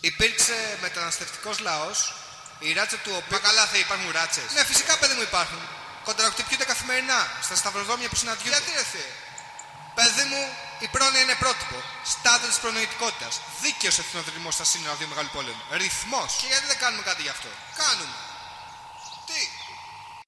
Υπήρξε μεταναστευτικός λαός, η ράτσα του οποίου. Μα καλά θα υπάρχουν ράτσες. Ναι, φυσικά παιδί μου υπάρχουν. Κοντρακτυπιούνται καθημερινά στα σταυροδρόμια που συναντιούνται. Γιατί. Παιδί μου, η πρόνοια είναι πρότυπο. Στάδιο της προνοητικότητας. Δίκαιος εθνοδρυμός στα σύνορα δύο μεγάλου πόλεμου. Ρυθμός. Και γιατί δεν κάνουμε κάτι γι' αυτό; Κάνουμε.